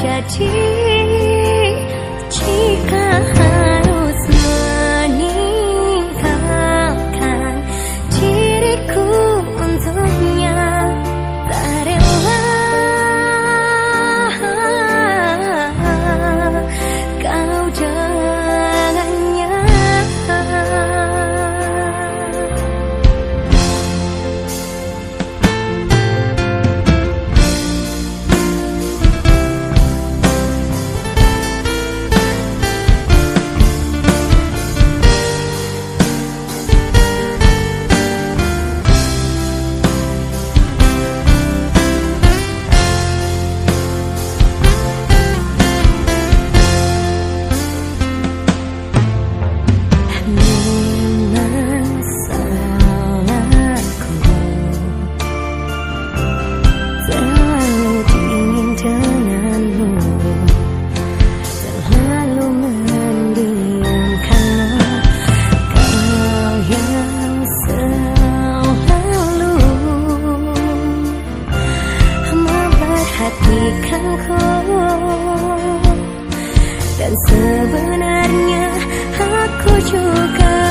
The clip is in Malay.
夏季 hati Dan sebenarnya aku juga